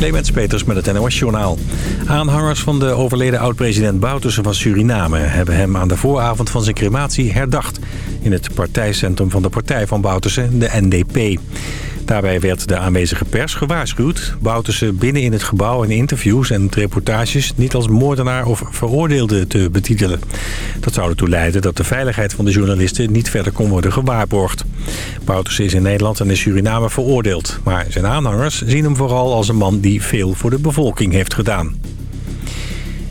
Clemens Peters met het NOS-journaal. Aanhangers van de overleden oud-president Bouterse van Suriname... hebben hem aan de vooravond van zijn crematie herdacht... in het partijcentrum van de partij van Bouterse, de NDP. Daarbij werd de aanwezige pers gewaarschuwd. Bouterse binnen in het gebouw in interviews en reportages... niet als moordenaar of veroordeelde te betitelen. Dat zou ertoe leiden dat de veiligheid van de journalisten... niet verder kon worden gewaarborgd. Bouterse is in Nederland en in Suriname veroordeeld. Maar zijn aanhangers zien hem vooral als een man die veel voor de bevolking heeft gedaan.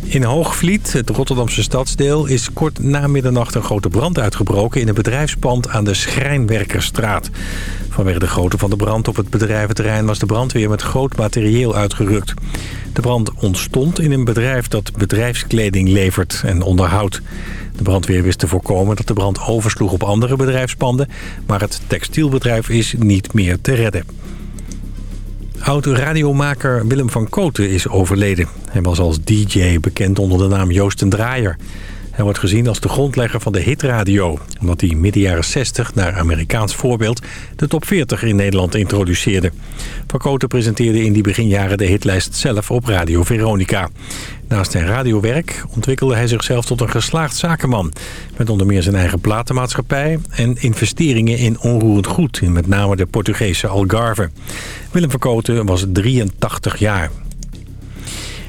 In Hoogvliet, het Rotterdamse stadsdeel, is kort na middernacht een grote brand uitgebroken in een bedrijfspand aan de Schrijnwerkerstraat. Vanwege de grootte van de brand op het bedrijventerrein was de brandweer met groot materieel uitgerukt. De brand ontstond in een bedrijf dat bedrijfskleding levert en onderhoudt. De brandweer wist te voorkomen dat de brand oversloeg op andere bedrijfspanden, maar het textielbedrijf is niet meer te redden. Oud-radiomaker Willem van Koten is overleden. Hij was als DJ bekend onder de naam Joost en Draaier. Hij wordt gezien als de grondlegger van de hitradio... omdat hij midden jaren 60 naar Amerikaans voorbeeld... de top 40 in Nederland introduceerde. Van presenteerde in die beginjaren de hitlijst zelf op Radio Veronica. Naast zijn radiowerk ontwikkelde hij zichzelf tot een geslaagd zakenman... met onder meer zijn eigen platenmaatschappij... en investeringen in onroerend goed... in met name de Portugese Algarve. Willem van Koten was 83 jaar.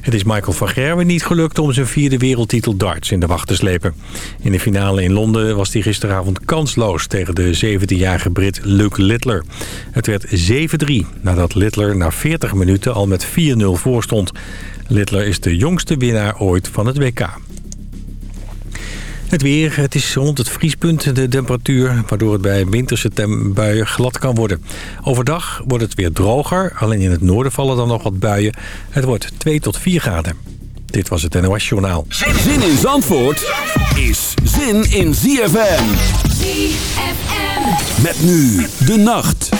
Het is Michael van Gerwen niet gelukt om zijn vierde wereldtitel darts in de wacht te slepen. In de finale in Londen was hij gisteravond kansloos tegen de 17-jarige Brit Luke Littler. Het werd 7-3 nadat Littler na 40 minuten al met 4-0 voorstond. Littler is de jongste winnaar ooit van het WK. Het weer, het is rond het vriespunt de temperatuur... waardoor het bij winterse buien glad kan worden. Overdag wordt het weer droger. Alleen in het noorden vallen dan nog wat buien. Het wordt 2 tot 4 graden. Dit was het NOS Journaal. Zin in Zandvoort is zin in ZFM. ZFM. Met nu de nacht.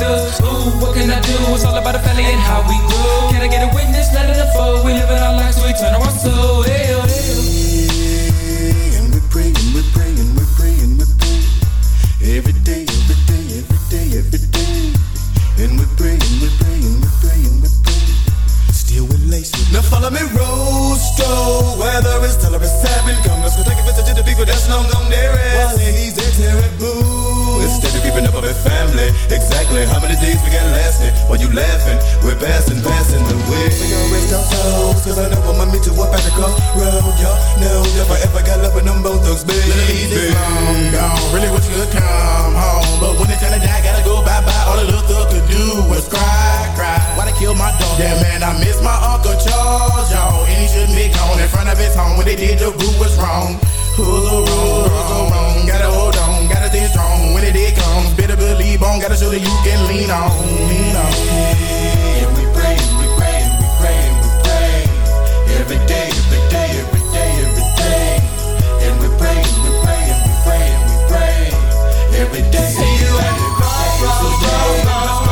No mercy for thugs. Ooh, what can I do? It's all about the family and how we grow. Can I get a witness? Let it unfold. We live in our lives, so we turn our soul. Hell, hell. And we're praying, we're praying, we're praying, we're praying. Every day, every day, every day, every day. And we're praying, we're praying, we're praying, we're praying. Still with lace. Now follow me, Rosto. Whether it's tell or it's seven, come let's go take a visit to the people that's long gone with family, exactly how many days we got lasting? While you laughing, we're passing, passing the way. We gon' rest our souls, cause I know I'ma meet you up at the crossroad. Y'all know if I ever got love with them both thugs, baby. Ladies, long gone, really wish you could come home. But when it's time to die, gotta go bye-bye. All the little thug could do was cry, cry. Why they kill my dog? Yeah, man, I miss my Uncle Charles, y'all. And he shouldn't be gone in front of his home. When they did, the root was wrong. Who's so wrong, who's so wrong? Gotta hold on, gotta stay strong. When it did comes, better believe on. Gotta show that you can lean on, lean on. And we praying, we praying, we praying, we praying. Every day, every day, every day, every day. And we praying, we praying, we praying, we praying. Every day. See you at the crossroads, crossroads, crossroads.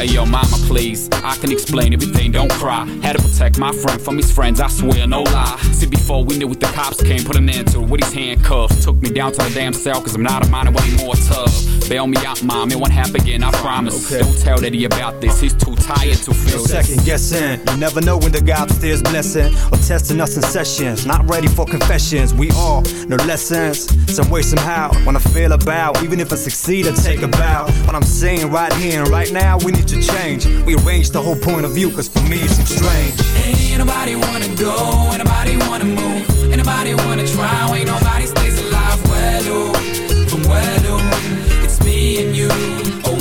Hey yo, mama, please. I can explain everything, don't cry. Had to protect my friend from his friends, I swear, no lie. See, before we knew it, the cops came, put an end to it with his handcuffs. Took me down to the damn cell, cause I'm not a minor anymore tough. Bail me out, mom, it won't happen again, I promise. Don't tell Daddy about this, he's too tired to feel this. Second guessing, you never know when the God upstairs blessing or testing us in sessions. Not ready for confessions, we all no lessons. Some way, somehow, when I feel about, even if I succeed, I take a bow. What I'm saying right here and right now, we need to change. Rearrange the whole point of view, cause for me it seems strange. Ain't nobody wanna go, ain't nobody wanna move, ain't nobody wanna try, ain't nobody stays alive. Well, oh,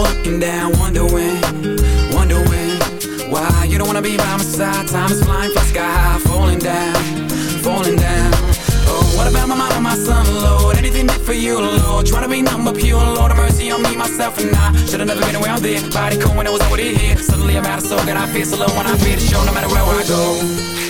go up and down, wondering, wondering why you don't wanna be by my side. Time is flying, fly sky high, falling down, falling down. Oh, what about my mama, my son, Lord? Anything meant for you, Lord? Trying to be number pure, Lord, have mercy on me, myself, and I. Should've never been away out there. Body cold when I was over here. Suddenly I'm out of soul, and I feel so low when I feel the show, no matter where I go.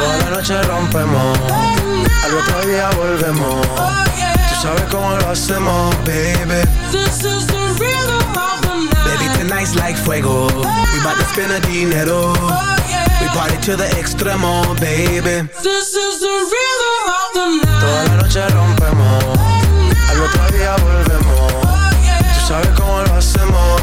Toda la noche rompemos, al otro día volvemos. Tú sabes cómo lo hacemos, baby. This is the rhythm of the night. Baby, tonight's like fuego. We bout to spend the dinero. We party to the extremo, baby. This is the rhythm of the night. Toda la noche rompemos, al otro día volvemos. Tú sabes cómo lo hacemos,